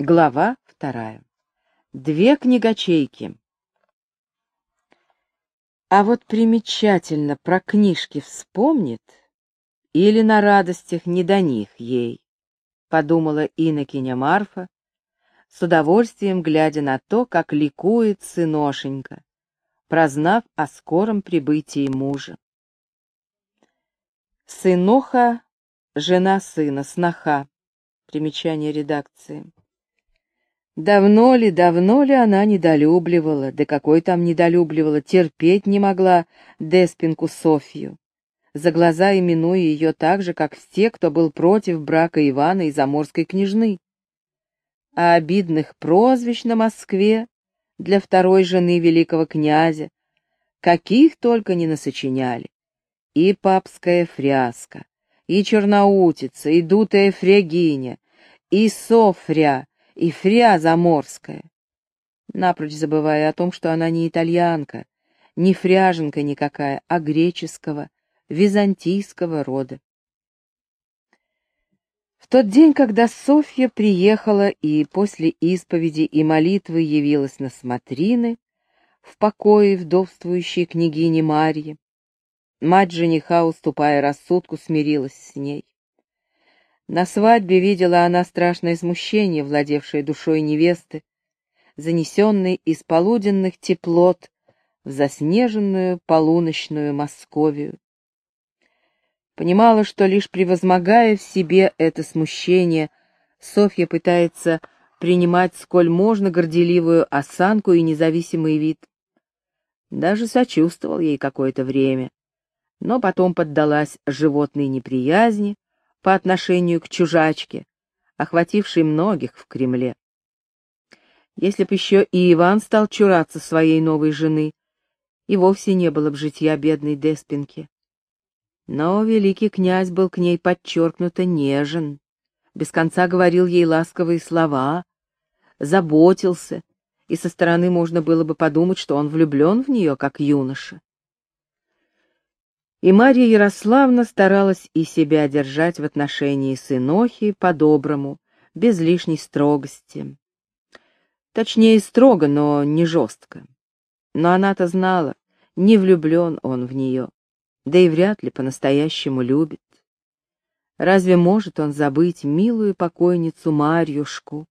Глава вторая. Две книгочейки. А вот примечательно про книжки вспомнит, или на радостях не до них ей, подумала инокиня Марфа, с удовольствием глядя на то, как ликует сыношенька, прознав о скором прибытии мужа. Сыноха, жена сына, сноха. Примечание редакции. Давно ли, давно ли она недолюбливала, да какой там недолюбливала, терпеть не могла Деспинку Софью, за глаза именуя ее так же, как все, кто был против брака Ивана и заморской княжны. А обидных прозвищ на Москве для второй жены великого князя, каких только не насочиняли. И папская фряска, и черноутица, и дутая фрягиня, и софря, и фря заморская, напрочь забывая о том, что она не итальянка, не фряженка никакая, а греческого, византийского рода. В тот день, когда Софья приехала и после исповеди и молитвы явилась на смотрины в покое вдовствующей княгини Марьи, мать жениха, уступая рассудку, смирилась с ней. На свадьбе видела она страшное смущение, владевшее душой невесты, занесенной из полуденных теплот в заснеженную полуночную Московию. Понимала, что лишь превозмогая в себе это смущение, Софья пытается принимать сколь можно горделивую осанку и независимый вид. Даже сочувствовал ей какое-то время, но потом поддалась животной неприязни, по отношению к чужачке, охватившей многих в Кремле. Если б еще и Иван стал чураться своей новой жены, и вовсе не было б житья бедной Деспинки. Но великий князь был к ней подчеркнуто нежен, без конца говорил ей ласковые слова, заботился, и со стороны можно было бы подумать, что он влюблен в нее, как юноша. И Марья Ярославна старалась и себя держать в отношении сынохи по-доброму, без лишней строгости. Точнее, строго, но не жестко. Но она-то знала, не влюблен он в нее, да и вряд ли по-настоящему любит. Разве может он забыть милую покойницу Марьюшку,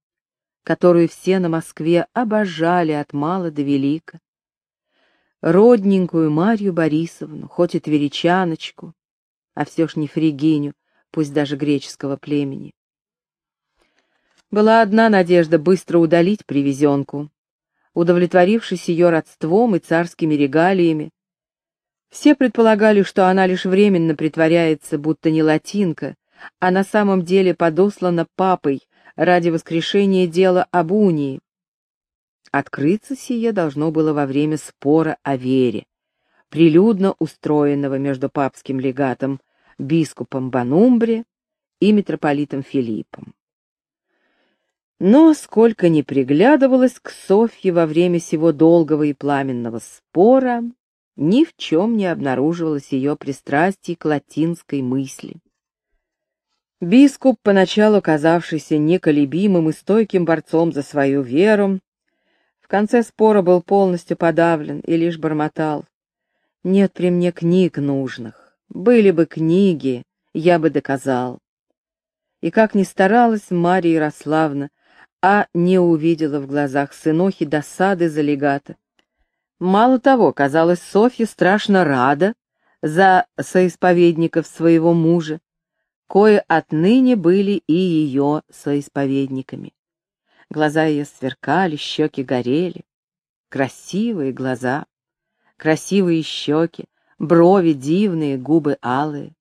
которую все на Москве обожали от мала до велика? Родненькую Марью Борисовну, хоть и тверичаночку, а все ж не фригиню, пусть даже греческого племени. Была одна надежда быстро удалить привезенку, удовлетворившись ее родством и царскими регалиями. Все предполагали, что она лишь временно притворяется, будто не латинка, а на самом деле подослана папой ради воскрешения дела об унии, Открыться сие должно было во время спора о вере, прилюдно устроенного между папским легатом, бископом Банумбре и митрополитом Филиппом. Но сколько ни приглядывалось к Софье во время сего долгого и пламенного спора, ни в чем не обнаруживалось ее пристрастий к латинской мысли. Бископ, поначалу казавшийся неколебимым и стойким борцом за свою веру, в конце спора был полностью подавлен и лишь бормотал. «Нет при мне книг нужных. Были бы книги, я бы доказал». И как ни старалась Мария Ярославна, а не увидела в глазах сынохи досады за легата. Мало того, казалось, Софья страшно рада за соисповедников своего мужа, кое отныне были и ее соисповедниками. Глаза ее сверкали, щеки горели. Красивые глаза, красивые щеки, брови дивные, губы алые.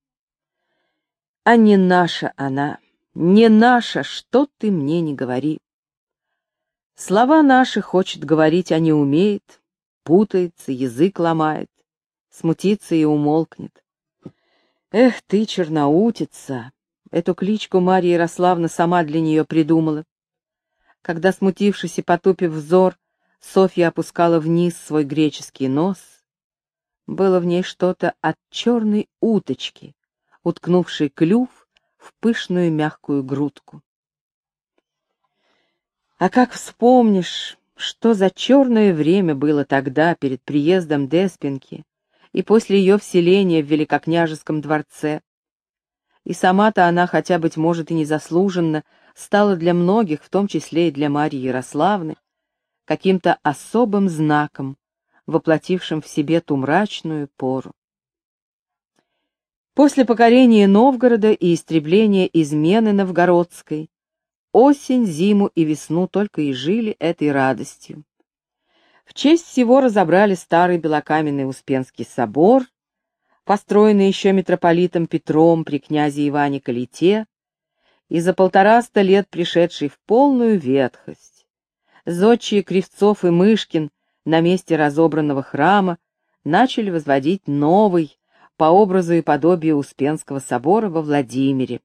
А не наша она, не наша, что ты мне не говори. Слова наши хочет говорить, а не умеет, путается, язык ломает, смутится и умолкнет. Эх ты, черноутица! Эту кличку Марья Ярославна сама для нее придумала когда, смутившись и потупив взор, Софья опускала вниз свой греческий нос, было в ней что-то от черной уточки, уткнувшей клюв в пышную мягкую грудку. А как вспомнишь, что за черное время было тогда перед приездом Деспинки и после ее вселения в Великокняжеском дворце. И сама-то она, хотя, быть может, и незаслуженно, стала для многих, в том числе и для Марьи Ярославны, каким-то особым знаком, воплотившим в себе ту мрачную пору. После покорения Новгорода и истребления измены новгородской, осень, зиму и весну только и жили этой радостью. В честь всего разобрали старый белокаменный Успенский собор, построенный еще митрополитом Петром при князе Иване Калите, и за полтораста лет пришедший в полную ветхость. Зодчие Кривцов и Мышкин на месте разобранного храма начали возводить новый, по образу и подобию Успенского собора во Владимире.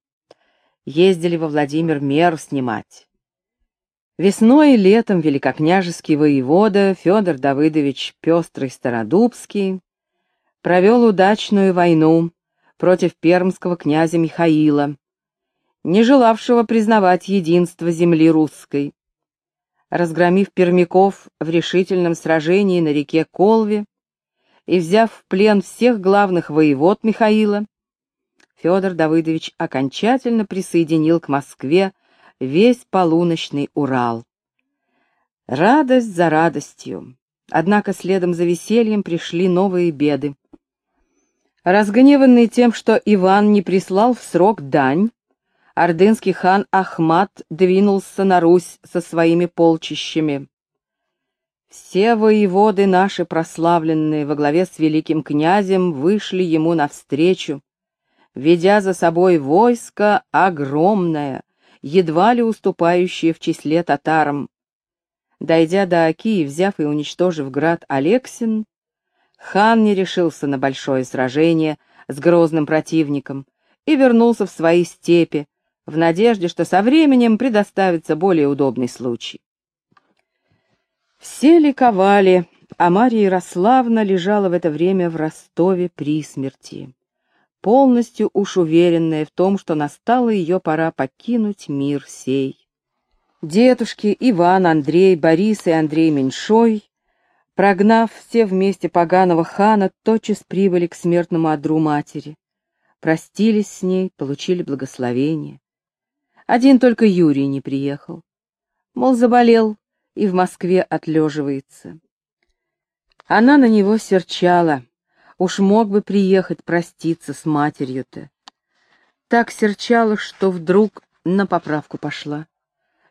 Ездили во Владимир мер снимать. Весной и летом великокняжеский воевода Федор Давыдович Пестрый Стародубский провел удачную войну против пермского князя Михаила, не желавшего признавать единство земли русской. Разгромив пермяков в решительном сражении на реке Колве, и взяв в плен всех главных воевод Михаила, Федор Давыдович окончательно присоединил к Москве весь полуночный Урал. Радость за радостью. Однако следом за весельем пришли новые беды. Разгневанный тем, что Иван не прислал в срок дань, ордынский хан Ахмат двинулся на Русь со своими полчищами. Все воеводы наши прославленные во главе с великим князем вышли ему навстречу, ведя за собой войско огромное, едва ли уступающее в числе татарам. Дойдя до Оки и взяв и уничтожив град Алексин, хан не решился на большое сражение с грозным противником и вернулся в свои степи, в надежде, что со временем предоставится более удобный случай. Все ликовали, а Марья Ярославна лежала в это время в Ростове при смерти, полностью уж уверенная в том, что настала ее пора покинуть мир сей. Дедушки Иван, Андрей, Борис и Андрей Меньшой, прогнав все вместе поганого хана, тотчас прибыли к смертному одру матери, простились с ней, получили благословение. Один только Юрий не приехал. Мол, заболел, и в Москве отлеживается. Она на него серчала, уж мог бы приехать проститься с матерью-то. Так серчала, что вдруг на поправку пошла.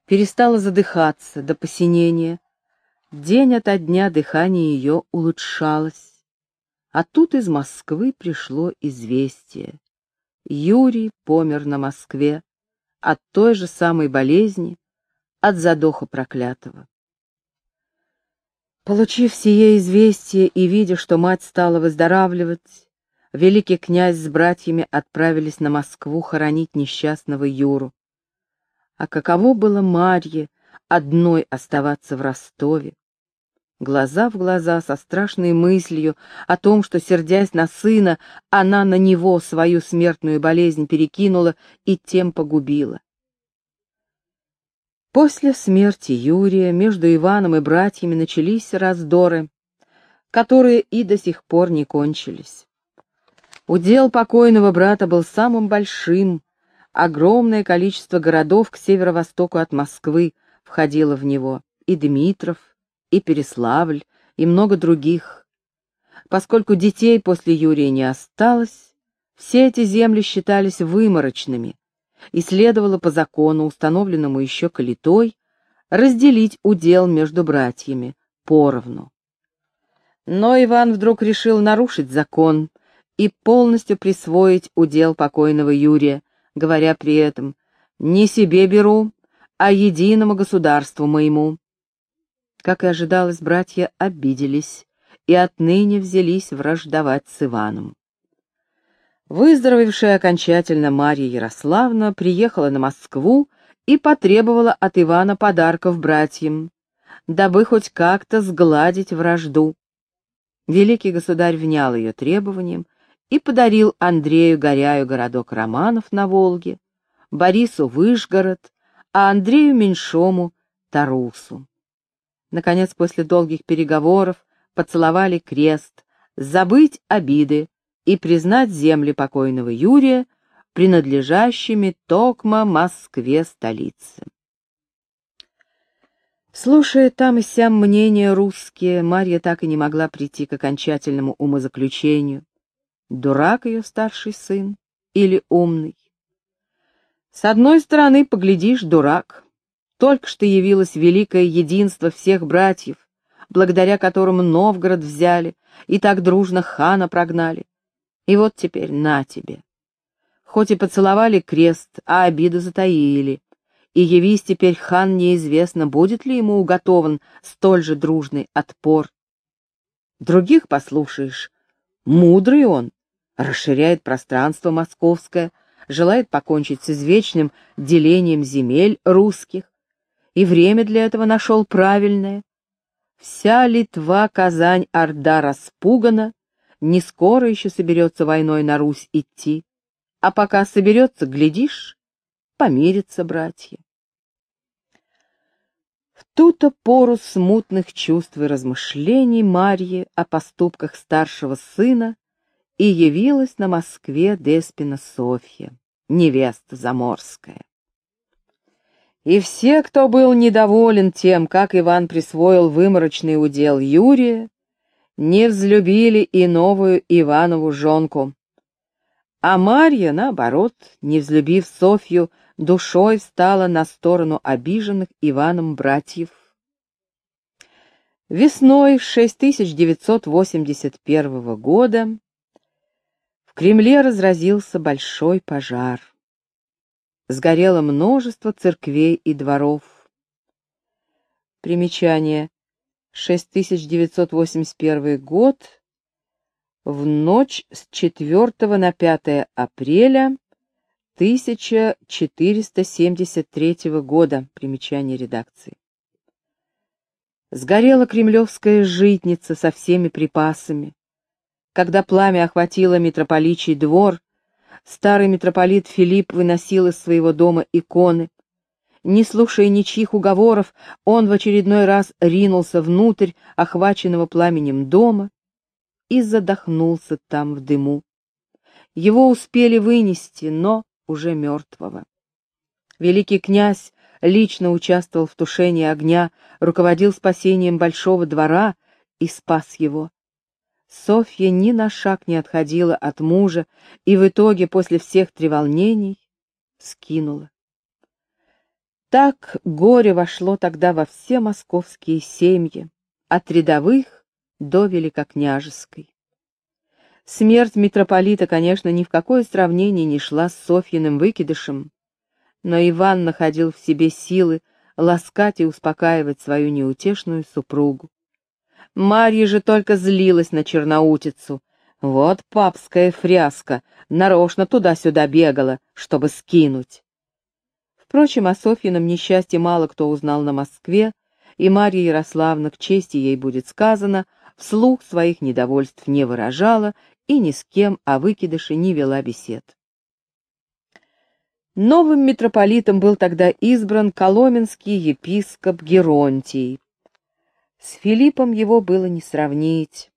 Перестала задыхаться до посинения. День ото дня дыхание ее улучшалось. А тут из Москвы пришло известие. Юрий помер на Москве от той же самой болезни, от задоха проклятого. Получив сие известие и видя, что мать стала выздоравливать, великий князь с братьями отправились на Москву хоронить несчастного Юру. А каково было Марье одной оставаться в Ростове? Глаза в глаза со страшной мыслью о том, что, сердясь на сына, она на него свою смертную болезнь перекинула и тем погубила. После смерти Юрия между Иваном и братьями начались раздоры, которые и до сих пор не кончились. Удел покойного брата был самым большим, огромное количество городов к северо-востоку от Москвы входило в него, и Дмитров, и Переславль, и много других. Поскольку детей после Юрия не осталось, все эти земли считались выморочными, и следовало по закону, установленному еще калитой, разделить удел между братьями поровну. Но Иван вдруг решил нарушить закон и полностью присвоить удел покойного Юрия, говоря при этом «не себе беру, а единому государству моему». Как и ожидалось, братья обиделись и отныне взялись враждовать с Иваном. Выздоровевшая окончательно Марья Ярославна приехала на Москву и потребовала от Ивана подарков братьям, дабы хоть как-то сгладить вражду. Великий государь внял ее требованиям и подарил Андрею Горяю городок Романов на Волге, Борису Выжгород, а Андрею Меньшому Тарусу. Наконец, после долгих переговоров, поцеловали крест, забыть обиды и признать земли покойного Юрия принадлежащими Токма Москве столице. Слушая там и сям мнения русские, Марья так и не могла прийти к окончательному умозаключению. Дурак ее старший сын или умный? С одной стороны, поглядишь, дурак. Только что явилось великое единство всех братьев, благодаря которому Новгород взяли и так дружно хана прогнали. И вот теперь на тебе. Хоть и поцеловали крест, а обиду затаили, и явись теперь хан неизвестно, будет ли ему уготован столь же дружный отпор. Других послушаешь, мудрый он, расширяет пространство московское, желает покончить с извечным делением земель русских, и время для этого нашел правильное. Вся Литва, Казань, Орда распугана, не скоро еще соберется войной на Русь идти, а пока соберется, глядишь, помирятся братья. В ту-то пору смутных чувств и размышлений Марьи о поступках старшего сына и явилась на Москве Деспина Софья, невеста заморская. И все, кто был недоволен тем, как Иван присвоил выморочный удел Юрия, не взлюбили и новую Иванову жонку. А Марья, наоборот, не взлюбив Софью, душой встала на сторону обиженных Иваном братьев. Весной 6981 года в Кремле разразился большой пожар. Сгорело множество церквей и дворов. Примечание. 6981 год. В ночь с 4 на 5 апреля 1473 года. Примечание редакции. Сгорела кремлевская житница со всеми припасами. Когда пламя охватило митрополичий двор, старый митрополит Филипп выносил из своего дома иконы. Не слушая ничьих уговоров, он в очередной раз ринулся внутрь охваченного пламенем дома и задохнулся там в дыму. Его успели вынести, но уже мертвого. Великий князь лично участвовал в тушении огня, руководил спасением большого двора и спас его. Софья ни на шаг не отходила от мужа и в итоге после всех треволнений скинула. Так горе вошло тогда во все московские семьи, от рядовых до великокняжеской. Смерть митрополита, конечно, ни в какое сравнение не шла с Софьиным выкидышем, но Иван находил в себе силы ласкать и успокаивать свою неутешную супругу. Марья же только злилась на черноутицу. Вот папская фряска, нарочно туда-сюда бегала, чтобы скинуть. Впрочем, о Софьином несчастье мало кто узнал на Москве, и Марья Ярославна, к чести ей будет сказано, вслух своих недовольств не выражала и ни с кем о выкидыше не вела бесед. Новым митрополитом был тогда избран коломенский епископ Геронтий. С Филиппом его было не сравнить.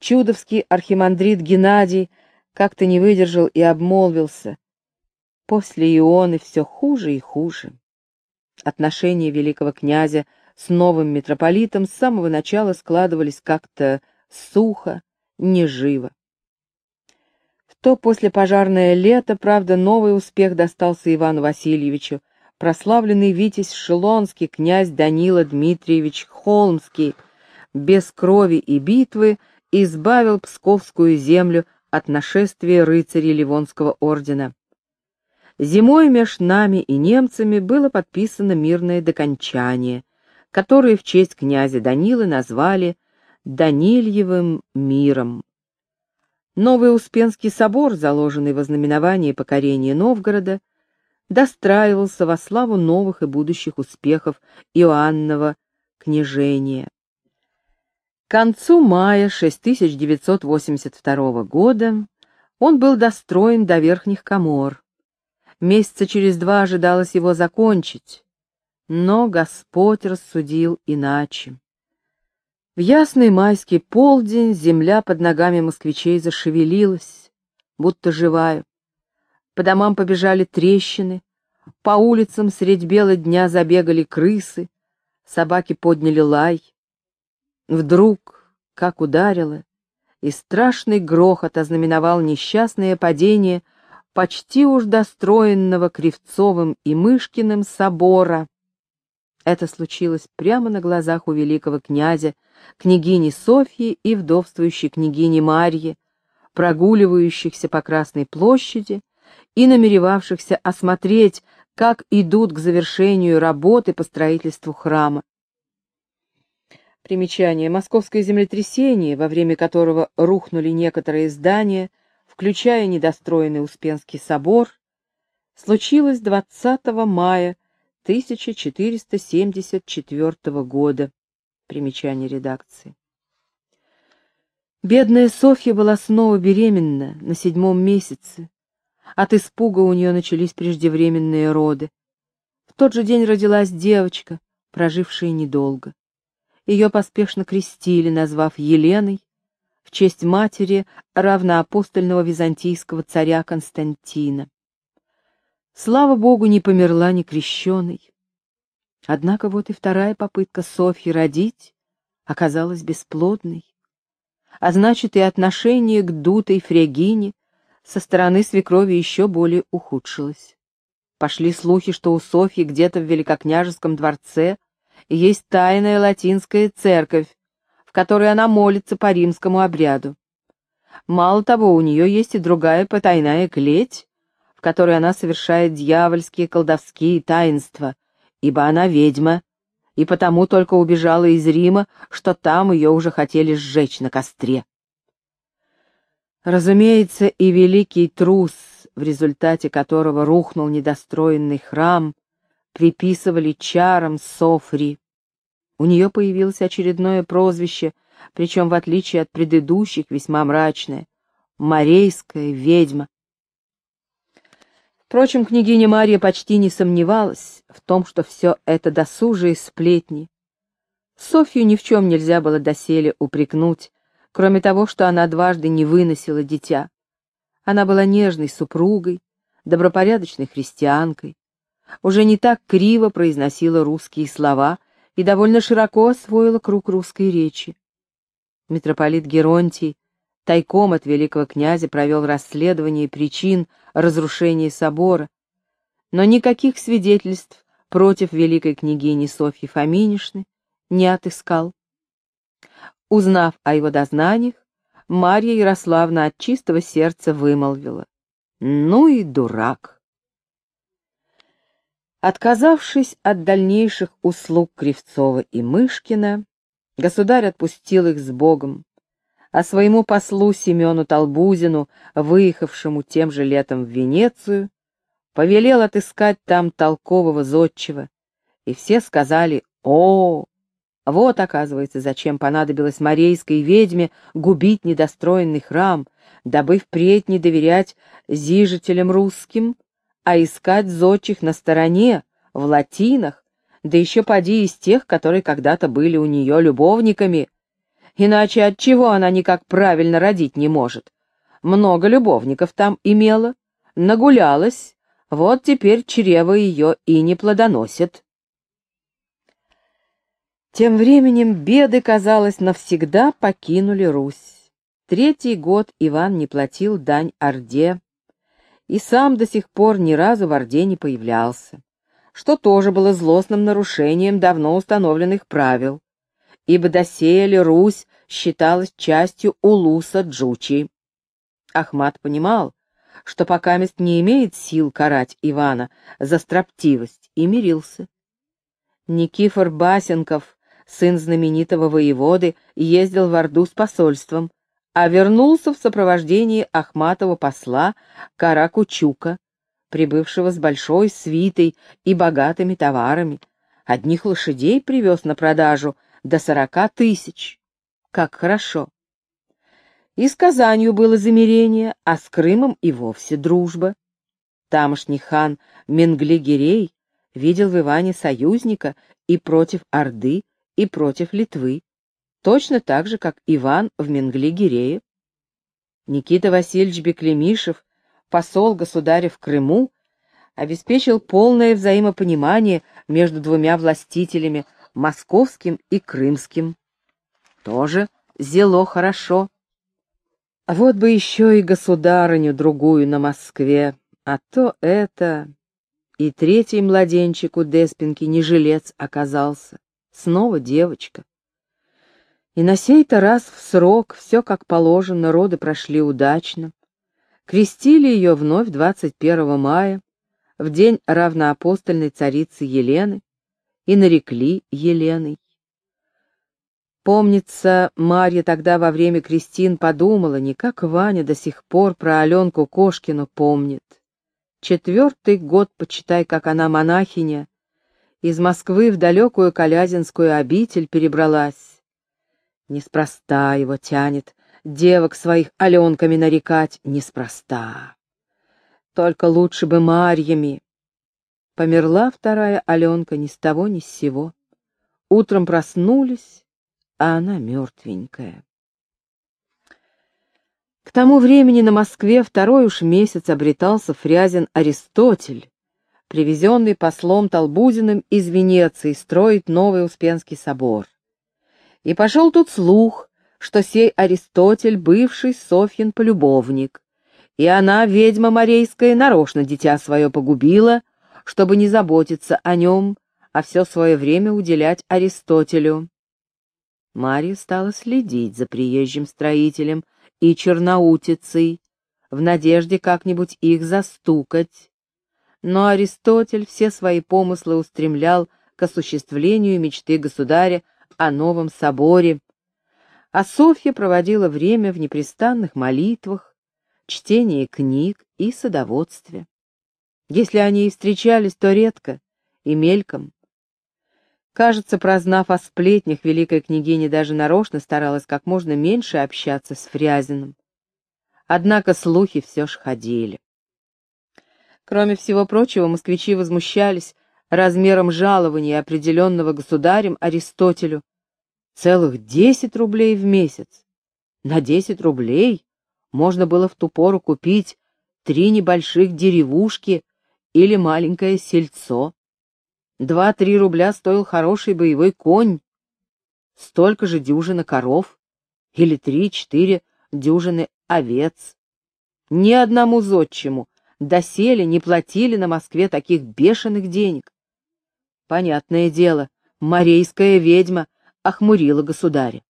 Чудовский архимандрит Геннадий как-то не выдержал и обмолвился. После Ионы все хуже и хуже. Отношения великого князя с новым митрополитом с самого начала складывались как-то сухо, неживо. В то послепожарное лето, правда, новый успех достался Ивану Васильевичу, прославленный Витязь Шелонский, князь Данила Дмитриевич Холмский, без крови и битвы избавил Псковскую землю от нашествия рыцарей Ливонского ордена. Зимой меж нами и немцами было подписано мирное докончание, которое в честь князя Данилы назвали Данильевым миром. Новый Успенский собор, заложенный во знаменование покорения Новгорода, достраивался во славу новых и будущих успехов Иоаннова княжения. К концу мая 6982 года он был достроен до верхних комор. Месяца через два ожидалось его закончить, Но Господь рассудил иначе. В ясный майский полдень земля под ногами москвичей зашевелилась, будто живая. По домам побежали трещины, по улицам средь бела дня забегали крысы, собаки подняли лай. Вдруг, как ударило, и страшный грохот ознаменовал несчастное падение почти уж достроенного Кривцовым и Мышкиным собора. Это случилось прямо на глазах у великого князя, княгини Софьи и вдовствующей княгини Марьи, прогуливающихся по Красной площади и намеревавшихся осмотреть, как идут к завершению работы по строительству храма. Примечание. Московское землетрясение, во время которого рухнули некоторые здания, включая недостроенный Успенский собор, случилось 20 мая 1474 года. Примечание редакции. Бедная Софья была снова беременна на седьмом месяце. От испуга у нее начались преждевременные роды. В тот же день родилась девочка, прожившая недолго. Ее поспешно крестили, назвав Еленой, в честь матери равноапостольного византийского царя Константина. Слава богу, не померла ни крещеной. Однако вот и вторая попытка Софьи родить оказалась бесплодной. А значит, и отношение к дутой фрегине со стороны свекрови еще более ухудшилось. Пошли слухи, что у Софьи где-то в Великокняжеском дворце есть тайная латинская церковь, в которой она молится по римскому обряду. Мало того, у нее есть и другая потайная клеть, которой она совершает дьявольские колдовские таинства, ибо она ведьма, и потому только убежала из Рима, что там ее уже хотели сжечь на костре. Разумеется, и великий трус, в результате которого рухнул недостроенный храм, приписывали чарам Софри. У нее появилось очередное прозвище, причем, в отличие от предыдущих, весьма мрачное — Морейская ведьма. Впрочем, княгиня Марья почти не сомневалась в том, что все это досужие сплетни. Софью ни в чем нельзя было доселе упрекнуть, кроме того, что она дважды не выносила дитя. Она была нежной супругой, добропорядочной христианкой, уже не так криво произносила русские слова и довольно широко освоила круг русской речи. Митрополит Геронтий тайком от великого князя провел расследование причин разрушения собора, но никаких свидетельств против великой княгини Софьи Фоминишны не отыскал. Узнав о его дознаниях, Марья Ярославна от чистого сердца вымолвила. «Ну и дурак!» Отказавшись от дальнейших услуг Кривцова и Мышкина, государь отпустил их с Богом, а своему послу Семену Толбузину, выехавшему тем же летом в Венецию, повелел отыскать там толкового зодчего, и все сказали «О!». Вот, оказывается, зачем понадобилось морейской ведьме губить недостроенный храм, дабы впредь не доверять зижителям русским, а искать зодчих на стороне, в латинах, да еще поди из тех, которые когда-то были у нее любовниками, Иначе от чего она никак правильно родить не может? Много любовников там имела, нагулялась, вот теперь чрево ее и не плодоносит. Тем временем беды, казалось, навсегда покинули Русь. Третий год Иван не платил дань Орде, и сам до сих пор ни разу в Орде не появлялся, что тоже было злостным нарушением давно установленных правил ибо доселе Русь считалась частью улуса Джучи. Ахмат понимал, что пока мест не имеет сил карать Ивана за строптивость, и мирился. Никифор Басенков, сын знаменитого воеводы, ездил в Орду с посольством, а вернулся в сопровождении Ахматова посла Каракучука, прибывшего с большой свитой и богатыми товарами. Одних лошадей привез на продажу до сорока тысяч. Как хорошо. И с Казанью было замирение, а с Крымом и вовсе дружба. Тамошний хан Менгли-Гирей видел в Иване союзника и против Орды, и против Литвы, точно так же, как Иван в Менгли-Гирее. Никита Васильевич Беклемишев, посол государя в Крыму, обеспечил полное взаимопонимание между двумя властителями, московским и крымским. Тоже зело хорошо. Вот бы еще и государыню другую на Москве, а то это... И третий младенчик у Деспинки не жилец оказался, снова девочка. И на сей-то раз в срок, все как положено, роды прошли удачно. Крестили ее вновь 21 мая, в день равноапостольной царицы Елены, и нарекли Еленой. Помнится, Марья тогда во время крестин подумала, не как Ваня до сих пор про Аленку Кошкину помнит. Четвертый год, почитай, как она монахиня, из Москвы в далекую Калязинскую обитель перебралась. Неспроста его тянет, девок своих Аленками нарекать, неспроста. Только лучше бы Марьями. Померла вторая Аленка ни с того ни с сего. Утром проснулись, а она мертвенькая. К тому времени на Москве второй уж месяц обретался Фрязин Аристотель, привезенный послом Толбузиным из Венеции строить новый Успенский собор. И пошел тут слух, что сей Аристотель бывший Софьин полюбовник, и она, ведьма морейская, нарочно дитя свое погубила, чтобы не заботиться о нем, а все свое время уделять Аристотелю. Марья стала следить за приезжим строителем и черноутицей, в надежде как-нибудь их застукать. Но Аристотель все свои помыслы устремлял к осуществлению мечты государя о новом соборе, а Софья проводила время в непрестанных молитвах, чтении книг и садоводстве. Если они и встречались, то редко и мельком, Кажется, прознав о сплетнях, великая княгиня даже нарочно старалась как можно меньше общаться с Фрязиным. Однако слухи все ж ходили. Кроме всего прочего, москвичи возмущались размером жалования, определенного государем Аристотелю. Целых десять рублей в месяц. На десять рублей можно было в ту пору купить три небольших деревушки или маленькое сельцо. Два-три рубля стоил хороший боевой конь, столько же дюжина коров или три-четыре дюжины овец. Ни одному зодчему доселе не платили на Москве таких бешеных денег. Понятное дело, морейская ведьма охмурила государя.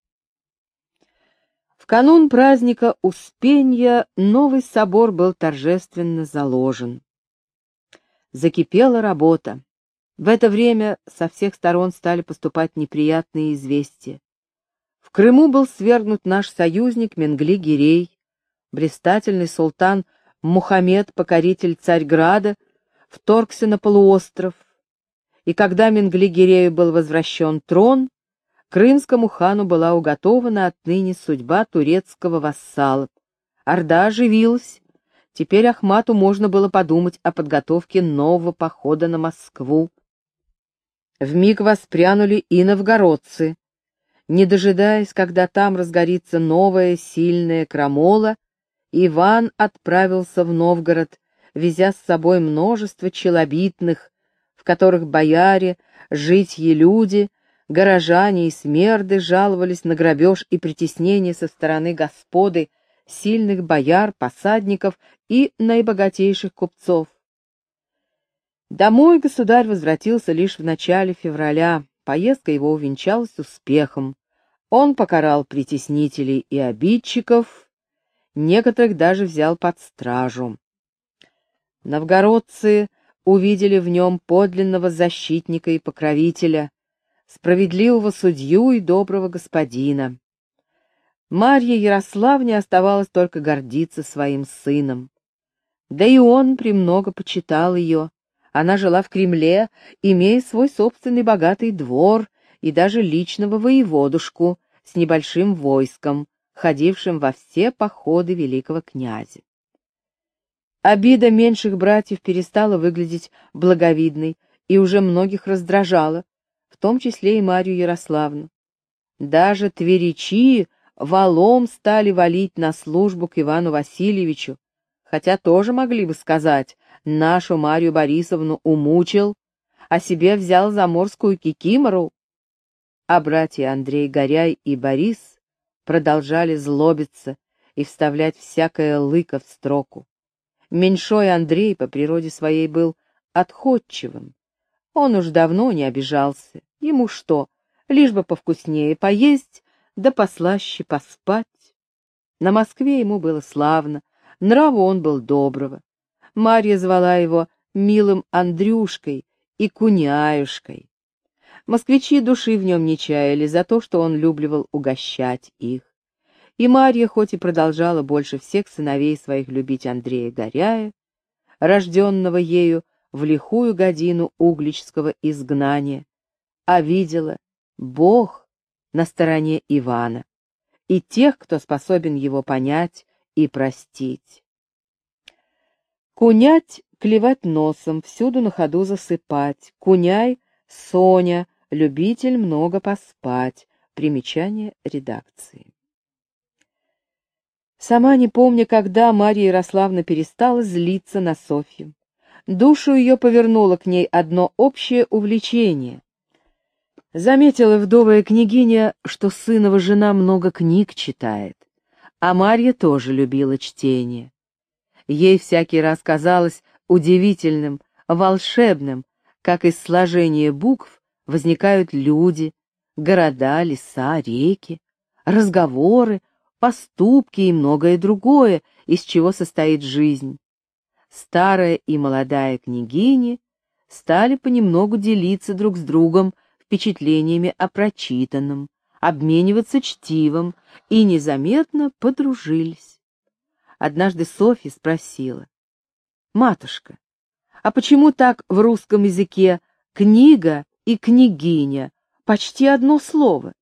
В канун праздника Успенья новый собор был торжественно заложен. Закипела работа. В это время со всех сторон стали поступать неприятные известия. В Крыму был свергнут наш союзник Менгли-Гирей, блистательный султан Мухаммед, покоритель Царьграда, вторгся на полуостров, и когда Менгли-Гирею был возвращен трон, крымскому хану была уготована отныне судьба турецкого вассала. Орда оживилась, теперь Ахмату можно было подумать о подготовке нового похода на Москву. Вмиг воспрянули и новгородцы. Не дожидаясь, когда там разгорится новая сильная крамола, Иван отправился в Новгород, везя с собой множество челобитных, в которых бояре, житьи люди, горожане и смерды жаловались на грабеж и притеснение со стороны господы, сильных бояр, посадников и наибогатейших купцов. Домой государь возвратился лишь в начале февраля. Поездка его увенчалась успехом. Он покарал притеснителей и обидчиков, некоторых даже взял под стражу. Новгородцы увидели в нем подлинного защитника и покровителя, справедливого судью и доброго господина. Марье Ярославне оставалось только гордиться своим сыном. Да и он премного почитал ее, она жила в Кремле, имея свой собственный богатый двор и даже личного воеводушку с небольшим войском, ходившим во все походы великого князя. Обида меньших братьев перестала выглядеть благовидной, и уже многих раздражала, в том числе и Марию Ярославну. Даже тверичи валом стали валить на службу к Ивану Васильевичу, хотя тоже могли бы сказать, нашу Марию Борисовну умучил, а себе взял заморскую кикимору. А братья Андрей Горяй и Борис продолжали злобиться и вставлять всякое лыко в строку. Меньшой Андрей по природе своей был отходчивым. Он уж давно не обижался. Ему что, лишь бы повкуснее поесть, да послаще поспать. На Москве ему было славно, нраву он был доброго. Марья звала его милым Андрюшкой и Куняюшкой. Москвичи души в нем не чаяли за то, что он любливал угощать их. И Марья, хоть и продолжала больше всех сыновей своих любить Андрея Горяя, рожденного ею в лихую годину угличского изгнания, а видела Бог на стороне Ивана и тех, кто способен его понять и простить. Кунять, клевать носом, всюду на ходу засыпать, куняй, Соня, любитель много поспать. Примечание редакции. Сама не помня, когда Мария Ярославна перестала злиться на Софью. Душу ее повернуло к ней одно общее увлечение. Заметила вдовая княгиня, что сынова жена много книг читает, а Марья тоже любила чтение. Ей всякий раз казалось удивительным, волшебным, как из сложения букв возникают люди, города, леса, реки, разговоры, поступки и многое другое, из чего состоит жизнь. Старая и молодая княгини стали понемногу делиться друг с другом впечатлениями о прочитанном, обмениваться чтивом и незаметно подружились. Однажды Софья спросила, «Матушка, а почему так в русском языке книга и княгиня почти одно слово?»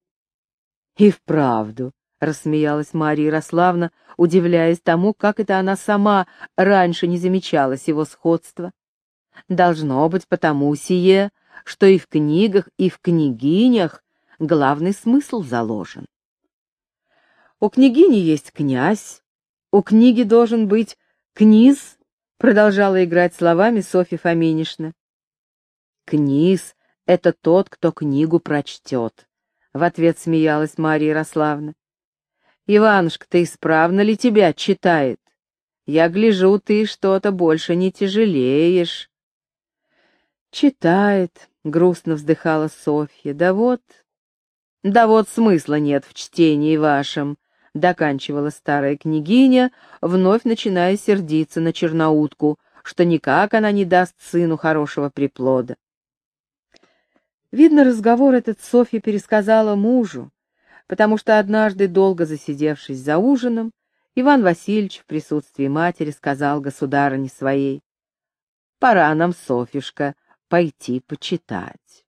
«И вправду», рассмеялась Мария Ярославна, удивляясь тому, как это она сама раньше не замечала сего сходства. Должно быть потому сие, что и в книгах, и в княгинях главный смысл заложен. У княгини есть князь, у книги должен быть книз, продолжала играть словами Софья Фоминишна. Книз — это тот, кто книгу прочтет, — в ответ смеялась Мария Ярославна. Иванушка-то исправно ли тебя читает? Я гляжу, ты что-то больше не тяжелеешь. Читает, грустно вздыхала Софья. Да вот... Да вот смысла нет в чтении вашем, доканчивала старая княгиня, вновь начиная сердиться на черноутку, что никак она не даст сыну хорошего приплода. Видно, разговор этот Софья пересказала мужу, потому что однажды, долго засидевшись за ужином, Иван Васильевич в присутствии матери сказал государыне своей, «Пора нам, Софюшка, пойти почитать».